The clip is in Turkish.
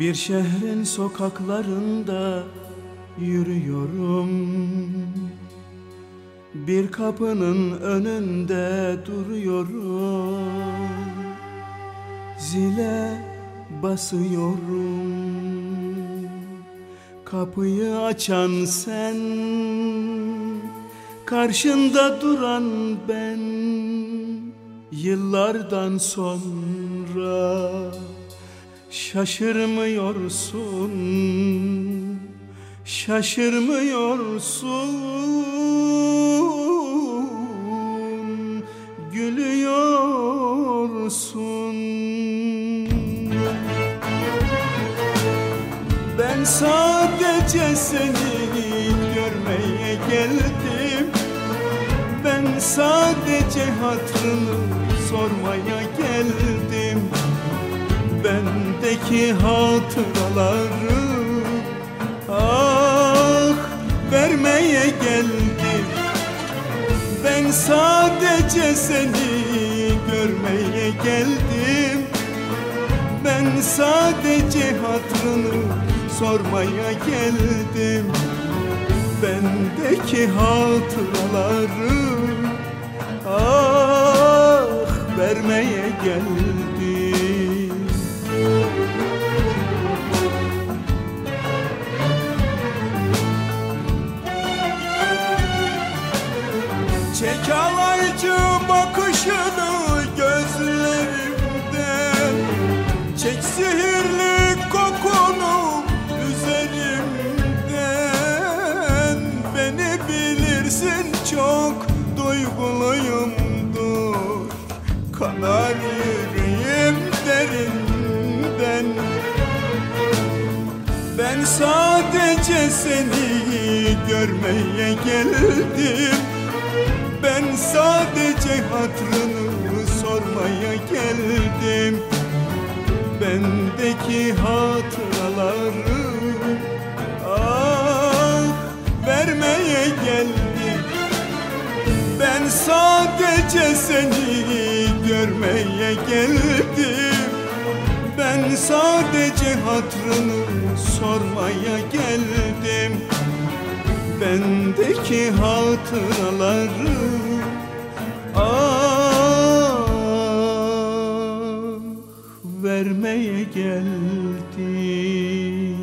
Bir şehrin sokaklarında yürüyorum. Bir kapının önünde duruyorum. Zile basıyorum. Kapıyı açan sen Karşında duran ben. Yıllardan sonra Şaşırmıyorsun Şaşırmıyorsun Gülüyorsun. Ben sadece seni görmeye geldim. Ben sadece hatrını sormaya geldim Bendeki hatıraları Ah vermeye geldim. Ben sadece seni görmeye geldim. Ben sadece hatrını sormaya geldim. Bendeki hatıraları Ah vermeye geldim Çek alaycı bakışını gözlerimden Çek sihirli kokunu üzerimden. Beni bilirsin çok duyguluyumdur. Kanar yüreğim derinden. Ben sadece seni görmeye geldim sadece hatrını sormaya geldim. Bendeki hatıraları Ah vermeye geldim. Ben sadece seni görmeye geldim. Ben sadece hatrını sormaya geldim. Bendeki hatıraları vermeye geldim